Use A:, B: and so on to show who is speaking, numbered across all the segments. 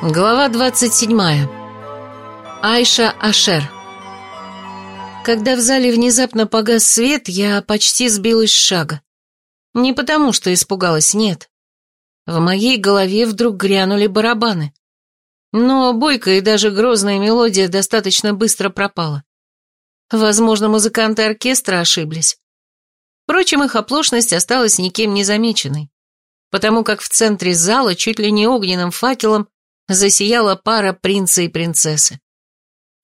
A: Глава 27. Айша Ашер. Когда в зале внезапно погас свет, я почти сбилась с шага. Не потому, что испугалась, нет. В моей голове вдруг грянули барабаны. Но бойкая и даже грозная мелодия достаточно быстро пропала. Возможно, музыканты оркестра ошиблись. Впрочем, их оплошность осталась никем не замеченной, потому как в центре зала чуть ли не огненным факелом засияла пара принца и принцессы.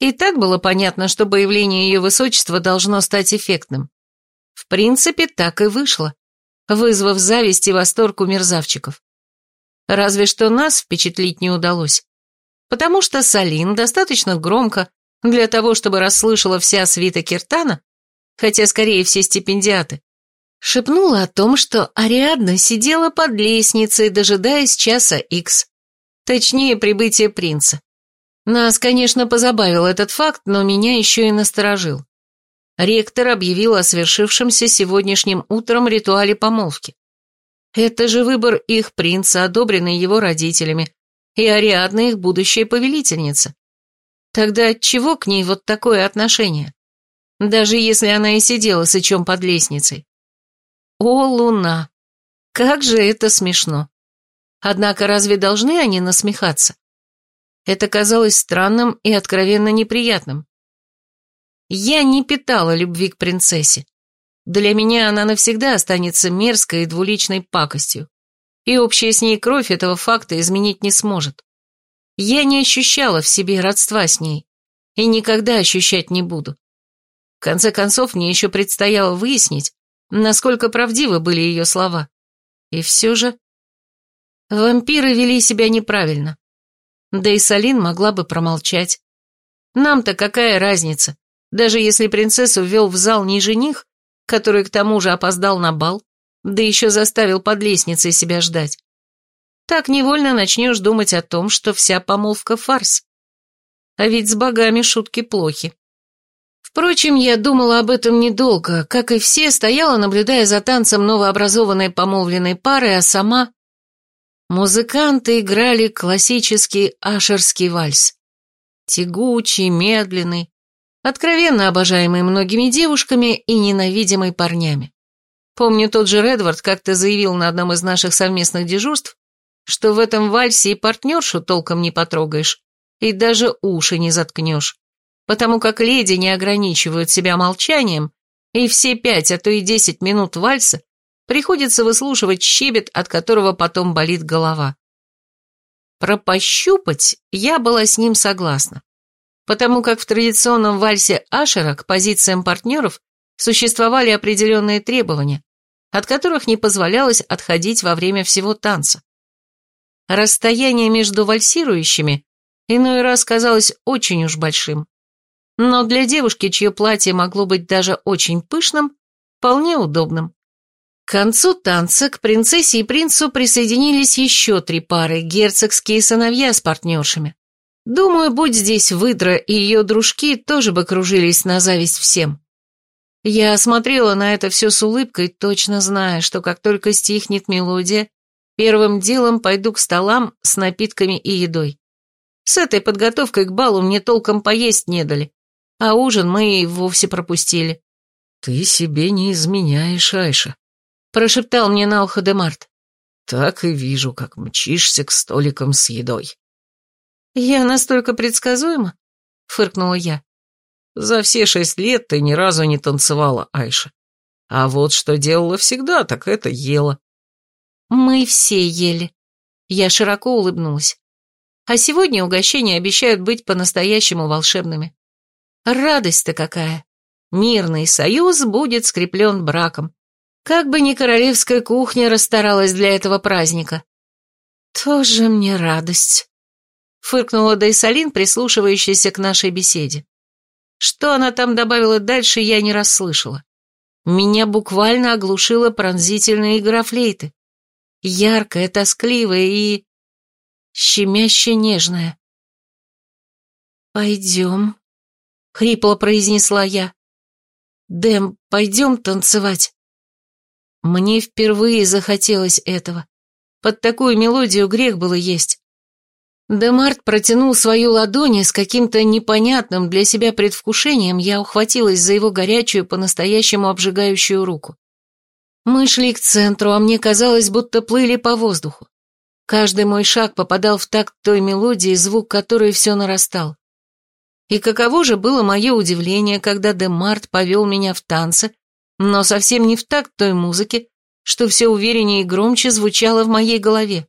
A: И так было понятно, что появление ее высочества должно стать эффектным. В принципе, так и вышло, вызвав зависть и восторг у мерзавчиков. Разве что нас впечатлить не удалось, потому что Салин достаточно громко для того, чтобы расслышала вся свита Киртана, хотя скорее все стипендиаты, шепнула о том, что Ариадна сидела под лестницей, дожидаясь часа икс. Точнее, прибытие принца. Нас, конечно, позабавил этот факт, но меня еще и насторожил. Ректор объявил о свершившемся сегодняшним утром ритуале помолвки. Это же выбор их принца, одобренный его родителями, и Ариадна их будущая повелительница. Тогда отчего к ней вот такое отношение? Даже если она и сидела сычом под лестницей. О, луна! Как же это смешно! Однако разве должны они насмехаться? Это казалось странным и откровенно неприятным. Я не питала любви к принцессе. Для меня она навсегда останется мерзкой и двуличной пакостью, и общая с ней кровь этого факта изменить не сможет. Я не ощущала в себе родства с ней, и никогда ощущать не буду. В конце концов, мне еще предстояло выяснить, насколько правдивы были ее слова. И все же Вампиры вели себя неправильно. Да и Салин могла бы промолчать. Нам-то какая разница, даже если принцессу ввел в зал не жених, который к тому же опоздал на бал, да еще заставил под лестницей себя ждать. Так невольно начнешь думать о том, что вся помолвка фарс. А ведь с богами шутки плохи. Впрочем, я думала об этом недолго, как и все, стояла, наблюдая за танцем новообразованной помолвленной пары, а сама Музыканты играли классический ашерский вальс. Тягучий, медленный, откровенно обожаемый многими девушками и ненавидимый парнями. Помню, тот же Редвард как-то заявил на одном из наших совместных дежурств, что в этом вальсе и партнершу толком не потрогаешь, и даже уши не заткнешь, потому как леди не ограничивают себя молчанием, и все пять, а то и десять минут вальса приходится выслушивать щебет, от которого потом болит голова. Про пощупать я была с ним согласна, потому как в традиционном вальсе Ашера к позициям партнеров существовали определенные требования, от которых не позволялось отходить во время всего танца. Расстояние между вальсирующими иной раз казалось очень уж большим, но для девушки, чье платье могло быть даже очень пышным, вполне удобным. К концу танца к принцессе и принцу присоединились еще три пары, герцогские сыновья с партнершами. Думаю, будь здесь выдра и ее дружки, тоже бы кружились на зависть всем. Я смотрела на это все с улыбкой, точно зная, что как только стихнет мелодия, первым делом пойду к столам с напитками и едой. С этой подготовкой к балу мне толком поесть не дали, а ужин мы и вовсе пропустили.
B: «Ты себе не изменяешь, Айша»,
A: прошептал мне на ухо Демарт.
B: Так и вижу, как мчишься к столикам с едой.
A: Я настолько предсказуема? Фыркнула я.
B: За все шесть лет ты ни разу не танцевала, Айша. А вот что делала всегда, так это ела.
A: Мы все ели. Я широко улыбнулась. А сегодня угощения обещают быть по-настоящему волшебными. Радость-то какая! Мирный союз будет скреплен браком. Как бы ни королевская кухня расстаралась для этого праздника. Тоже мне радость. Фыркнула Дайсалин, прислушивающаяся к нашей беседе. Что она там добавила дальше, я не расслышала. Меня буквально оглушила пронзительная игра флейты. Яркая, тоскливая и... щемяще нежная. «Пойдем», — хрипло произнесла я. «Дэм, пойдем танцевать». Мне впервые захотелось этого. Под такую мелодию грех было есть. Демарт протянул свою ладонь, и с каким-то непонятным для себя предвкушением я ухватилась за его горячую, по-настоящему обжигающую руку. Мы шли к центру, а мне казалось, будто плыли по воздуху. Каждый мой шаг попадал в такт той мелодии, звук которой все нарастал. И каково же было мое удивление, когда Демарт повел меня в танце, но совсем не в такт той музыки, что все увереннее и громче звучало в моей голове.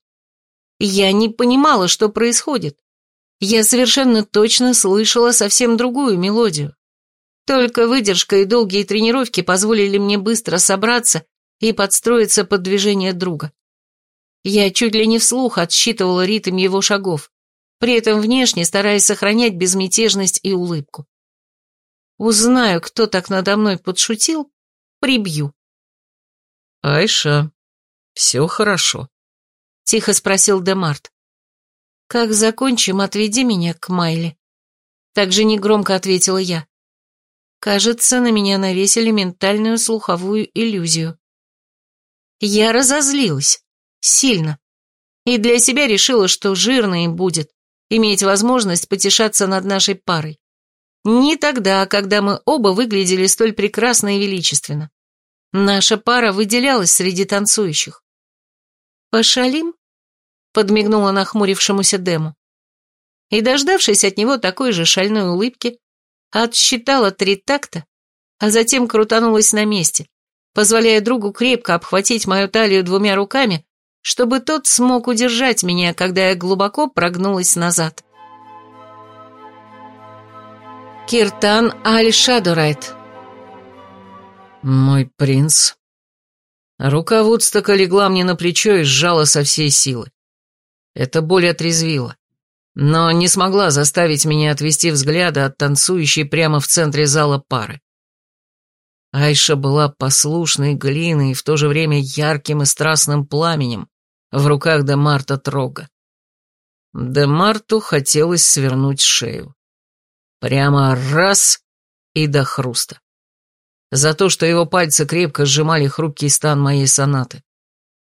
A: Я не понимала, что происходит. Я совершенно точно слышала совсем другую мелодию. Только выдержка и долгие тренировки позволили мне быстро собраться и подстроиться под движение друга. Я чуть ли не вслух отсчитывала ритм его шагов, при этом внешне стараясь сохранять безмятежность и улыбку. Узнаю, кто так надо мной подшутил, прибью.
B: «Айша, все хорошо», — тихо спросил Демарт.
A: «Как закончим, отведи меня к Майле». Так же негромко ответила я. Кажется, на меня навесили ментальную слуховую иллюзию. Я разозлилась. Сильно. И для себя решила, что жирно им будет иметь возможность потешаться над нашей парой. Не тогда, когда мы оба выглядели столь прекрасно и величественно. Наша пара выделялась среди танцующих. «Пошалим?» — подмигнула нахмурившемуся Дему. И, дождавшись от него такой же шальной улыбки, отсчитала три такта, а затем крутанулась на месте, позволяя другу крепко обхватить мою талию двумя руками, чтобы тот смог удержать меня, когда я глубоко прогнулась назад. Киртан Аль-Шадурайт
B: «Мой принц». Рука Вудстока легла мне на плечо и сжала со всей силы. Это боль отрезвила, но не смогла заставить меня отвести взгляда от танцующей прямо в центре зала пары. Айша была послушной глиной и в то же время ярким и страстным пламенем в руках Демарта Трога. Демарту хотелось свернуть шею. Прямо раз и до хруста за то, что его пальцы крепко сжимали хрупкий стан моей сонаты,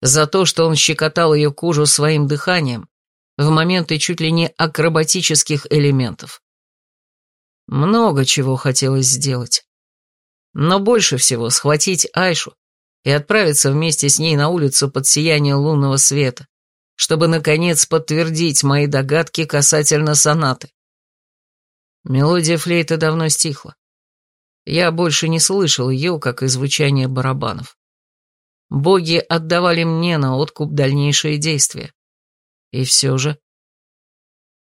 B: за то, что он щекотал ее кожу своим дыханием в моменты чуть ли не акробатических элементов. Много чего хотелось сделать. Но больше всего схватить Айшу и отправиться вместе с ней на улицу под сияние лунного света, чтобы, наконец, подтвердить мои догадки касательно сонаты. Мелодия флейты давно стихла. Я больше не слышал ее, как и звучание барабанов. Боги отдавали мне на откуп дальнейшие действия. И все же...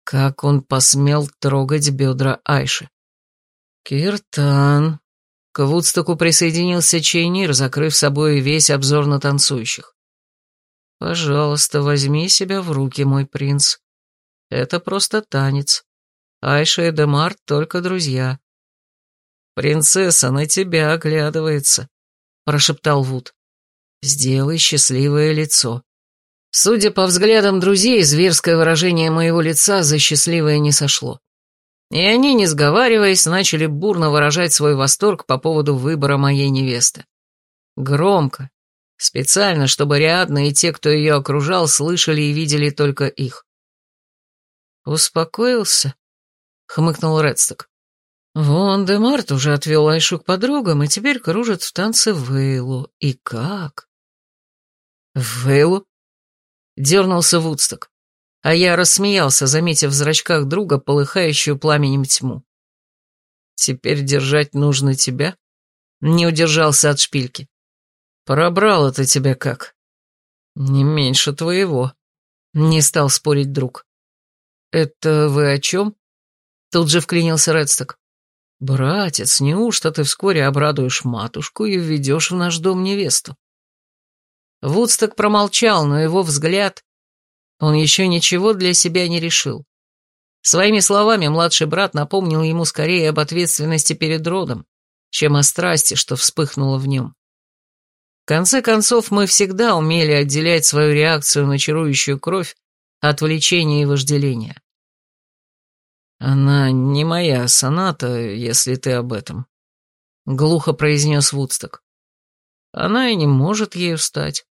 B: Как он посмел трогать бедра Айши? Киртан... К Вудстоку присоединился Чейнир, закрыв собой весь обзор на танцующих. «Пожалуйста, возьми себя в руки, мой принц. Это просто танец. Айша и Демар только друзья. «Принцесса на тебя оглядывается», — прошептал Вуд. «Сделай счастливое лицо». Судя по взглядам друзей, зверское выражение моего лица за счастливое не сошло. И они, не сговариваясь, начали бурно выражать свой восторг по поводу выбора моей невесты. Громко, специально, чтобы Риадна и те, кто ее окружал, слышали и видели только их. «Успокоился?» — хмыкнул Редсток. Вон Демарт уже отвел Айшу к подругам и теперь кружит в танце Вейлу. И как? Вейлу? Дернулся Вудсток. А я рассмеялся, заметив в зрачках друга полыхающую пламенем тьму. Теперь держать нужно тебя? Не удержался от шпильки. Пробрал это тебя как? Не меньше твоего. Не стал спорить друг. Это вы о чем? Тут же вклинился Редсток. «Братец, неужто ты вскоре обрадуешь матушку и введешь в наш дом невесту?» Вудсток промолчал, но его взгляд... Он еще ничего для себя не решил. Своими словами младший брат напомнил ему скорее об ответственности перед родом, чем о страсти, что вспыхнуло в нем. В конце концов, мы всегда умели отделять свою реакцию на чарующую кровь от влечения и вожделения. «Она не моя соната, если ты об этом», — глухо произнес Вудсток. «Она и не может ею стать.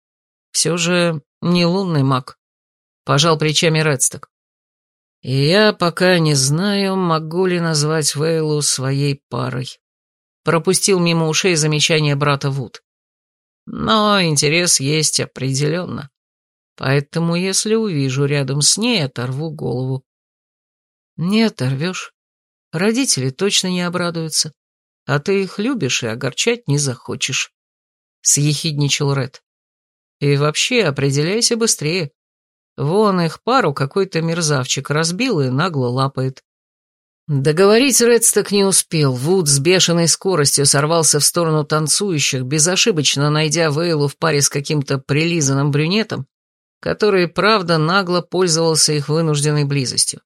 B: Все же не лунный маг», — пожал плечами Редсток. И я пока не знаю, могу ли назвать Вейлу своей парой. Пропустил мимо ушей замечание брата Вуд. Но интерес есть определенно. Поэтому, если увижу рядом с ней, оторву голову. Не оторвешь. Родители точно не обрадуются. А ты их любишь и огорчать не захочешь. Съехидничал Ред. И вообще, определяйся быстрее. Вон их пару какой-то мерзавчик разбил и нагло лапает. Договорить Редсток не успел. Вуд с бешеной скоростью сорвался в сторону танцующих, безошибочно найдя Вейлу в паре с каким-то прилизанным брюнетом, который, правда, нагло пользовался их вынужденной близостью.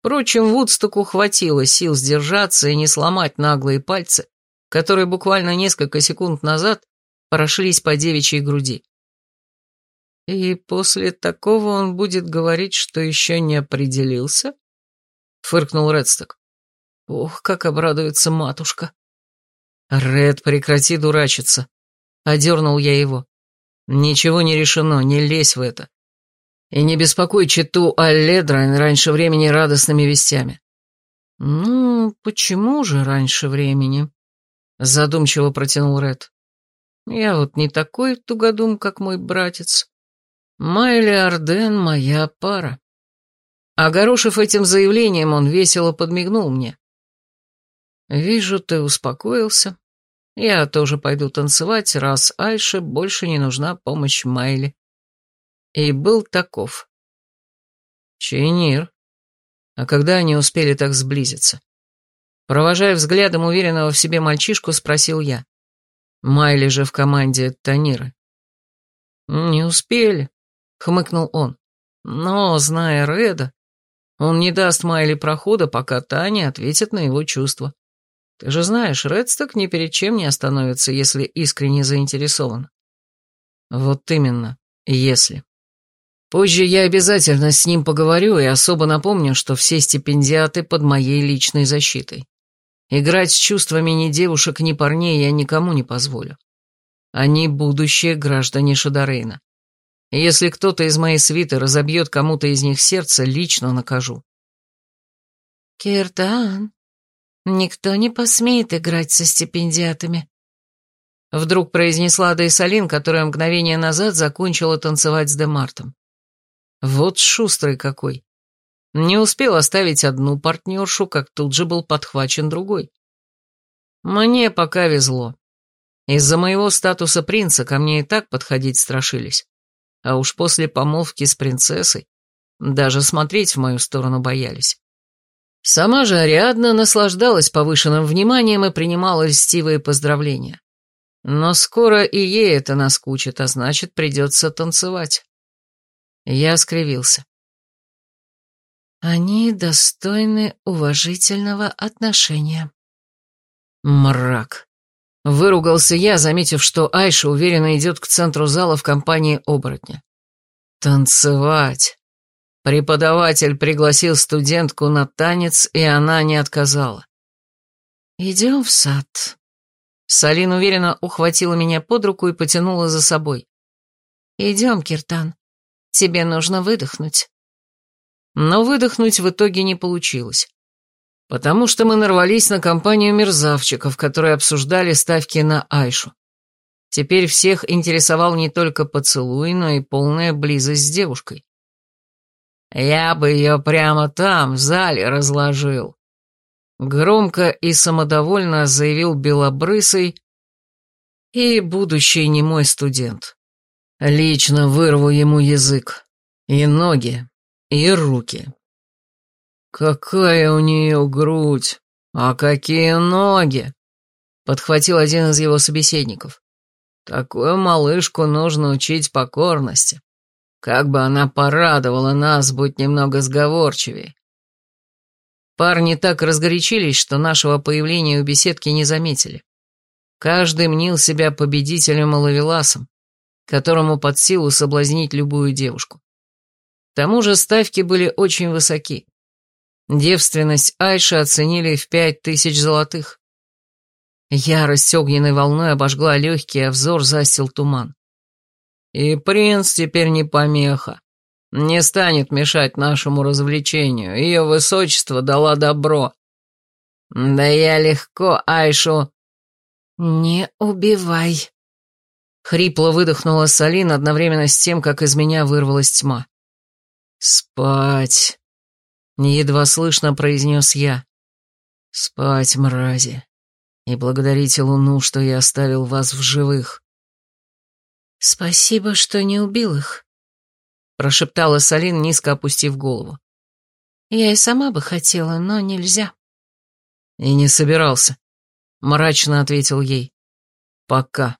B: Впрочем, Вудстоку хватило сил сдержаться и не сломать наглые пальцы, которые буквально несколько секунд назад прошлись по девичьей груди. И после такого он будет говорить, что еще не определился? Фыркнул Редсток. Ох, как обрадуется матушка. Ред, прекрати дурачиться. Одернул я его. Ничего не решено, не лезь в это. И не беспокой читу Алледрайн раньше времени радостными вестями. Ну, почему же раньше времени? Задумчиво протянул Ред. Я вот не такой тугодум, как мой братец. Майли Арден — моя пара. Огорошив этим заявлением, он весело подмигнул мне. «Вижу, ты успокоился. Я тоже пойду танцевать, раз Айше больше не нужна помощь Майли». И был таков. Чейнир. А когда они успели так сблизиться? Провожая взглядом уверенного в себе мальчишку, спросил я. Майли же в команде Таниры. «Не успели», хмыкнул он. Но, зная Реда, он не даст Майли прохода, пока Таня ответит на его чувства. Ты же знаешь, Редсток ни перед чем не остановится, если искренне заинтересован. Вот именно, если. Позже я обязательно с ним поговорю и особо напомню, что все стипендиаты под моей личной защитой. Играть с чувствами ни девушек, ни парней я никому не позволю. Они будущие граждане Шадарейна. Если кто-то из моей свиты разобьет кому-то из них сердце, лично накажу.
A: Киртан, никто не посмеет играть со стипендиатами.
B: Вдруг произнесла Дейсалин, которая мгновение назад закончила танцевать с Демартом. Вот шустрый какой. Не успел оставить одну партнершу, как тут же был подхвачен другой. Мне пока везло. Из-за моего статуса принца ко мне и так подходить страшились а уж после помолвки с принцессой даже смотреть в мою сторону боялись. Сама же Ариадна наслаждалась повышенным вниманием и принимала льстивые поздравления. Но скоро и ей это наскучит, а значит, придется танцевать. Я скривился.
A: Они достойны уважительного отношения.
B: Мрак. Выругался я, заметив, что Айша уверенно идет к центру зала в компании оборотня. Танцевать. Преподаватель пригласил студентку на танец, и она не отказала.
A: «Идем в сад».
B: Салин уверенно ухватила меня под руку и потянула за собой.
A: «Идем, Киртан. Тебе нужно выдохнуть».
B: Но выдохнуть в итоге не получилось потому что мы нарвались на компанию мерзавчиков, которые обсуждали ставки на Айшу. Теперь всех интересовал не только поцелуй, но и полная близость с девушкой. «Я бы ее прямо там, в зале, разложил», — громко и самодовольно заявил Белобрысый и будущий немой студент. «Лично вырву ему язык, и ноги, и руки». «Какая у нее грудь! А какие ноги!» Подхватил один из его собеседников. «Такую малышку нужно учить покорности. Как бы она порадовала нас, будь немного сговорчивее». Парни так разгорячились, что нашего появления у беседки не заметили. Каждый мнил себя победителем и ловеласом, которому под силу соблазнить любую девушку. К тому же ставки были очень высоки. Девственность Айши оценили в пять тысяч золотых. Ярость огненной волной обожгла легкий, а взор застил туман. И принц теперь не помеха. не станет мешать нашему развлечению. Ее высочество дала добро. Да я легко Айшу...
A: Не убивай.
B: Хрипло выдохнула Салин одновременно с тем, как из меня вырвалась тьма. «Спать!» — едва слышно произнес я. «Спать, мрази, и благодарите Луну, что я оставил вас в живых».
A: «Спасибо, что не убил их», — прошептала Салин, низко опустив голову. «Я и сама бы хотела, но нельзя».
B: «И не собирался», — мрачно ответил ей. «Пока».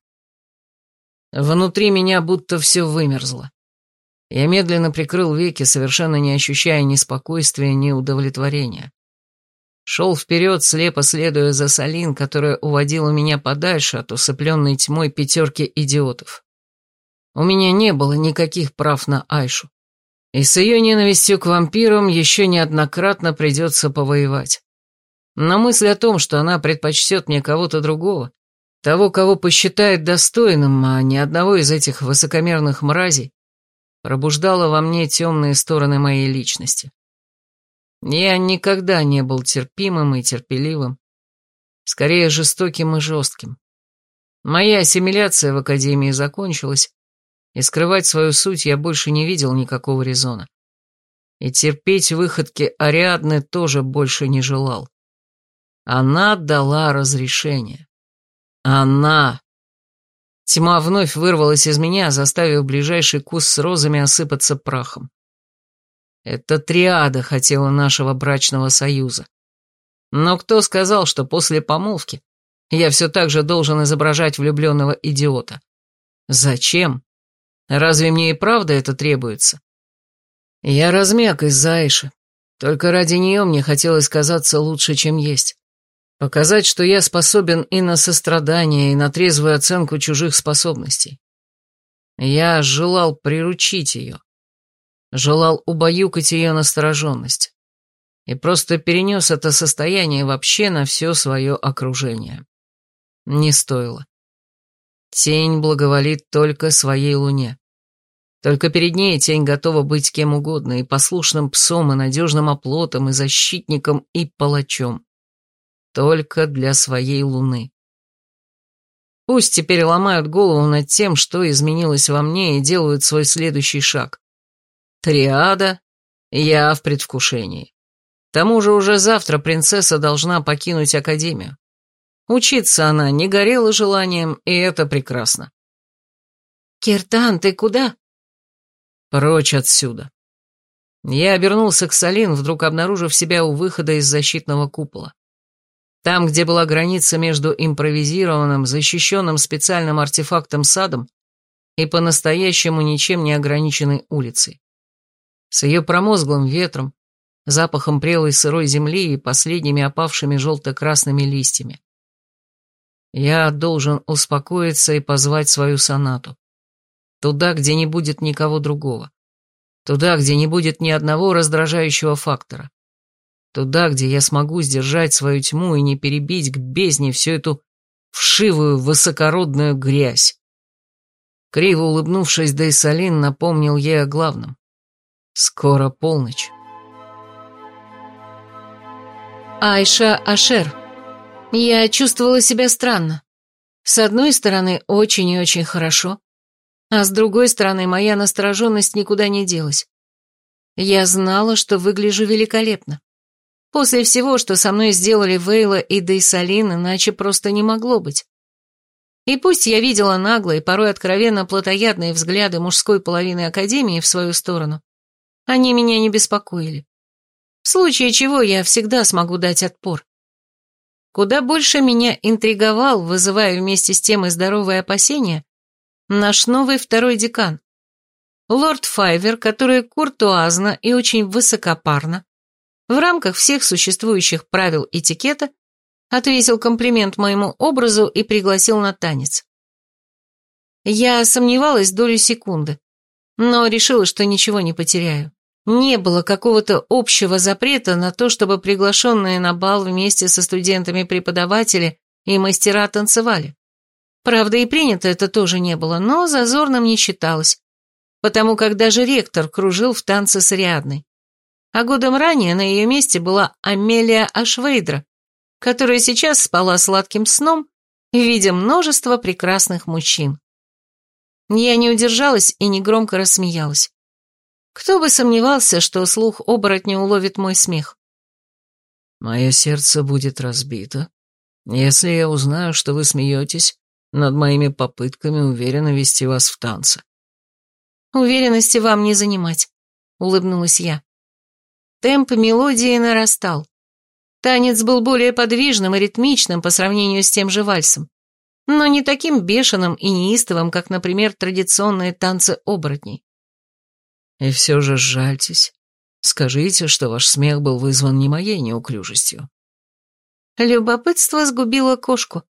B: Внутри меня будто все вымерзло. Я медленно прикрыл веки, совершенно не ощущая ни спокойствия, ни удовлетворения. Шел вперед, слепо следуя за Салин, которая уводила меня подальше от усыпленной тьмой пятерки идиотов. У меня не было никаких прав на Айшу. И с ее ненавистью к вампирам еще неоднократно придется повоевать. Но мысль о том, что она предпочтет мне кого-то другого, того, кого посчитает достойным, а не одного из этих высокомерных мразей, пробуждала во мне темные стороны моей личности. Я никогда не был терпимым и терпеливым, скорее жестоким и жестким. Моя ассимиляция в академии закончилась, и скрывать свою суть я больше не видел никакого резона. И терпеть выходки Ариадны тоже больше не желал. Она дала разрешение. Она! Тьма вновь вырвалась из меня, заставив ближайший куст с розами осыпаться прахом. Это триада хотела нашего брачного союза. Но кто сказал, что после помолвки я все так же должен изображать влюбленного идиота? Зачем? Разве мне и правда это требуется? Я размяк из-за Айши. Только ради нее мне хотелось казаться лучше, чем есть. Показать, что я способен и на сострадание, и на трезвую оценку чужих способностей. Я желал приручить ее. Желал убаюкать ее настороженность. И просто перенес это состояние вообще на все свое окружение. Не стоило. Тень благоволит только своей луне. Только перед ней тень готова быть кем угодно, и послушным псом, и надежным оплотом, и защитником, и палачом. Только для своей луны. Пусть теперь ломают голову над тем, что изменилось во мне, и делают свой следующий шаг. Триада, я в предвкушении. К тому же уже завтра принцесса должна покинуть Академию. Учиться она не горела желанием, и это прекрасно.
A: «Киртан, ты куда?»
B: «Прочь отсюда». Я обернулся к Салин, вдруг обнаружив себя у выхода из защитного купола. Там, где была граница между импровизированным, защищенным специальным артефактом садом и по-настоящему ничем не ограниченной улицей. С ее промозглым ветром, запахом прелой сырой земли и последними опавшими желто-красными листьями. Я должен успокоиться и позвать свою сонату. Туда, где не будет никого другого. Туда, где не будет ни одного раздражающего фактора. Туда, где я смогу сдержать свою тьму и не перебить к бездне всю эту вшивую высокородную грязь. Криво улыбнувшись, Дейсалин напомнил ей о главном. Скоро полночь.
A: Айша Ашер. Я чувствовала себя странно. С одной стороны, очень и очень хорошо, а с другой стороны, моя настороженность никуда не делась. Я знала, что выгляжу великолепно. После всего, что со мной сделали Вейла и Дейсалин, иначе просто не могло быть. И пусть я видела наглые, порой откровенно плотоядные взгляды мужской половины Академии в свою сторону, они меня не беспокоили. В случае чего я всегда смогу дать отпор. Куда больше меня интриговал, вызывая вместе с тем и здоровые опасения, наш новый второй декан. Лорд Файвер, который куртуазно и очень высокопарно в рамках всех существующих правил этикета ответил комплимент моему образу и пригласил на танец. Я сомневалась долю секунды, но решила, что ничего не потеряю. Не было какого-то общего запрета на то, чтобы приглашенные на бал вместе со студентами преподаватели и мастера танцевали. Правда, и принято это тоже не было, но зазорным не считалось. потому как даже ректор кружил в танце с Ариадной. А годом ранее на ее месте была Амелия Ашвейдра, которая сейчас спала сладким сном, видя множество прекрасных мужчин. Я не удержалась и негромко рассмеялась. Кто бы сомневался, что слух оборотня уловит мой смех.
B: «Мое сердце будет разбито, если я узнаю, что вы смеетесь над моими попытками уверенно вести вас в танце».
A: «Уверенности вам не занимать», — улыбнулась я. Темп мелодии нарастал. Танец был более подвижным и ритмичным по сравнению с тем же вальсом, но не таким бешеным и неистовым, как, например, традиционные танцы оборотней.
B: И все же сжальтесь. Скажите, что ваш смех был вызван не моей неуклюжестью.
A: Любопытство сгубило кошку.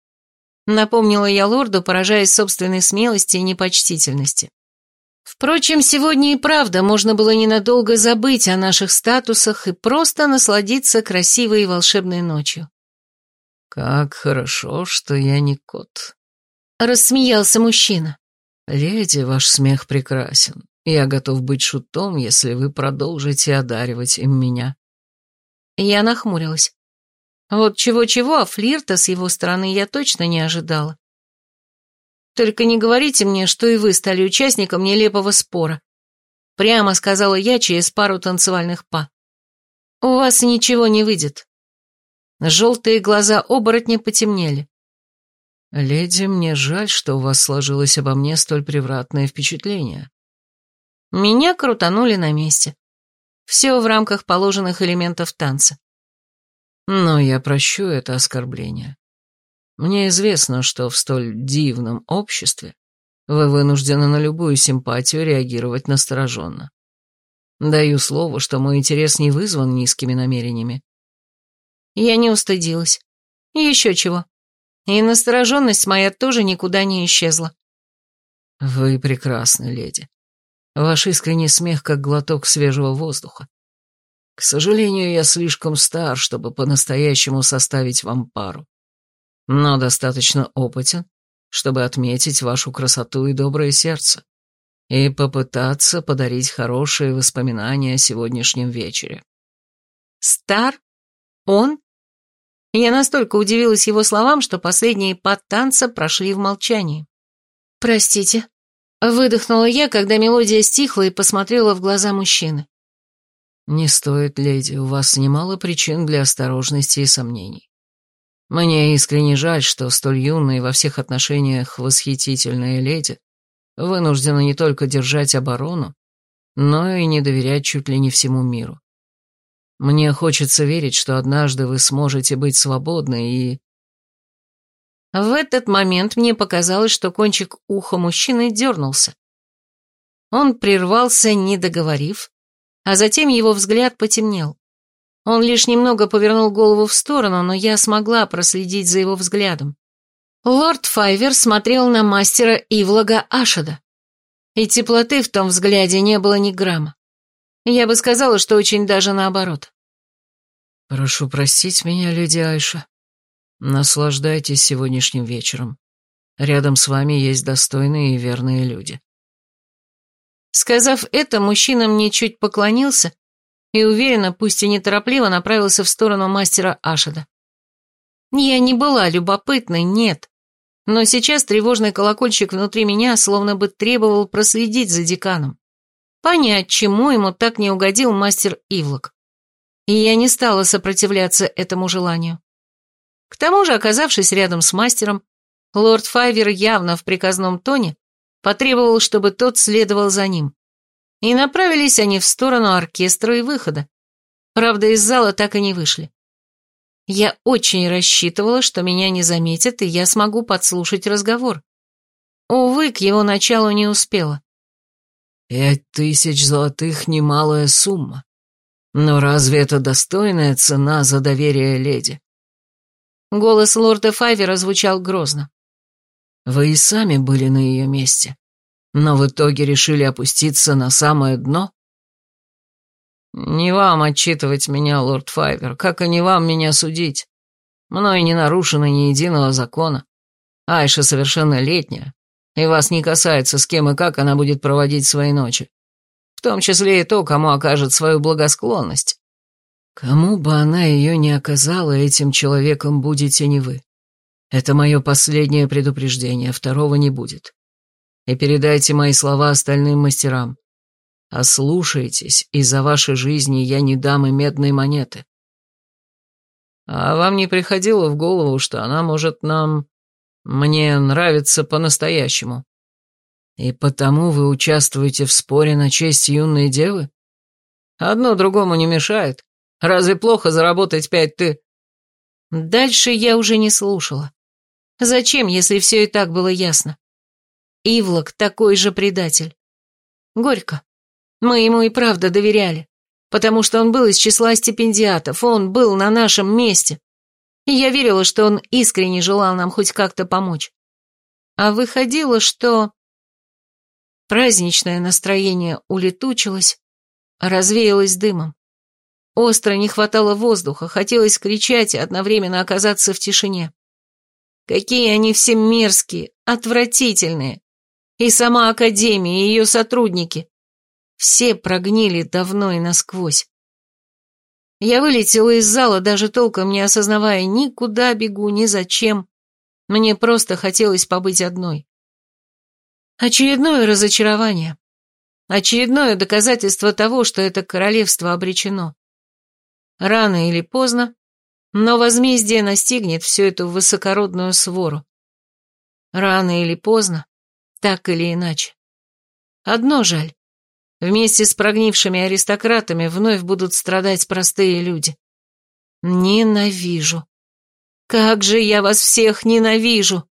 A: Напомнила я лорду, поражаясь собственной смелости и непочтительности. Впрочем, сегодня и правда можно было ненадолго забыть о наших статусах и просто насладиться красивой и волшебной ночью.
B: «Как хорошо, что я не кот», —
A: рассмеялся мужчина.
B: «Леди, ваш смех прекрасен. Я готов быть шутом, если вы продолжите одаривать им меня».
A: Я нахмурилась. Вот чего-чего, а флирта с его стороны я точно не ожидала. Только не говорите мне, что и вы стали участником нелепого спора. Прямо сказала я через пару танцевальных па. У вас ничего не выйдет. Желтые глаза оборотня потемнели.
B: «Леди, мне жаль, что у вас сложилось обо мне столь превратное впечатление.
A: Меня крутанули на месте. Все в рамках положенных элементов танца.
B: Но я прощу это оскорбление. Мне известно, что в столь дивном обществе вы вынуждены на любую симпатию реагировать настороженно. Даю слово, что мой интерес не вызван низкими намерениями.
A: Я не устыдилась. Еще чего. И настороженность моя тоже никуда не исчезла.
B: Вы прекрасны, леди. Ваш искренний смех, как глоток свежего воздуха. К сожалению, я слишком стар, чтобы по-настоящему составить вам пару. Но достаточно опытен, чтобы отметить вашу красоту и доброе сердце и попытаться подарить хорошие воспоминания о сегодняшнем вечере.
A: Стар? Он? Я настолько удивилась его словам, что последние подтанца прошли в молчании. «Простите», Выдохнула я, когда мелодия стихла и посмотрела в глаза мужчины.
B: «Не стоит, леди, у вас немало причин для осторожности и сомнений. Мне искренне жаль, что столь юная и во всех отношениях восхитительная леди вынуждена не только держать оборону, но и не доверять чуть ли не всему миру. Мне хочется верить, что однажды вы сможете быть свободны и
A: в этот момент мне показалось, что кончик уха мужчины дернулся. Он прервался, не договорив, а затем его взгляд потемнел. Он лишь немного повернул голову в сторону, но я смогла проследить за его взглядом. Лорд Файвер смотрел на мастера Ивлага Ашада. И теплоты в том взгляде не было ни грамма. Я бы сказала, что очень даже наоборот.
B: «Прошу простить меня, леди Айша», Наслаждайтесь сегодняшним вечером. Рядом с вами есть достойные и верные люди.
A: Сказав это, мужчина мне чуть поклонился и уверенно, пусть и неторопливо, направился в сторону мастера Ашада. Я не была любопытной, нет, но сейчас тревожный колокольчик внутри меня словно бы требовал проследить за деканом, понять, чему ему так не угодил мастер Ивлок. И я не стала сопротивляться этому желанию. К тому же, оказавшись рядом с мастером, лорд Файвер явно в приказном тоне потребовал, чтобы тот следовал за ним. И направились они в сторону оркестра и выхода. Правда, из зала так и не вышли. Я очень рассчитывала, что меня не заметят, и я смогу подслушать разговор. Увы, к его началу не успела.
B: «Пять тысяч золотых — немалая сумма. Но разве это достойная цена за доверие леди?»
A: Голос лорда Файвера звучал грозно.
B: «Вы и сами были на ее месте, но в итоге решили опуститься на самое дно?» «Не вам отчитывать меня, лорд Файвер, как и не вам меня судить. Мной не нарушено ни единого закона. Айша совершеннолетняя, И вас не касается, с кем и как она будет проводить свои ночи. В том числе и то, кому окажет свою благосклонность. Кому бы она ее ни оказала, этим человеком будете не вы. Это мое последнее предупреждение, второго не будет. И передайте мои слова остальным мастерам. Ослушайтесь, и за ваши жизни я не дам и медной монеты. А вам не приходило в голову, что она может нам... мне нравиться по-настоящему? И потому вы участвуете в споре на честь юной девы? Одно другому не мешает. Разве плохо заработать пять ты?
A: Дальше я уже не слушала. Зачем, если все и так было ясно? Ивлок такой же предатель. Горько. Мы ему и правда доверяли, потому что он был из числа стипендиатов, он был на нашем месте. И я верила, что он искренне желал нам хоть как-то помочь. А выходило, что... Праздничное настроение улетучилось, развеялось дымом. Остро не хватало воздуха, хотелось кричать и одновременно оказаться в тишине. Какие они все мерзкие, отвратительные. И сама Академия, и ее сотрудники. Все прогнили давно и насквозь. Я вылетела из зала, даже толком не осознавая ни куда бегу, ни зачем. Мне просто хотелось побыть одной. Очередное разочарование. Очередное доказательство того, что это королевство обречено. Рано или поздно но возмездие настигнет всю эту высокородную свору. Рано или поздно, так или иначе. Одно жаль. Вместе с прогнившими аристократами вновь будут страдать простые люди. Ненавижу. Как же я вас всех ненавижу!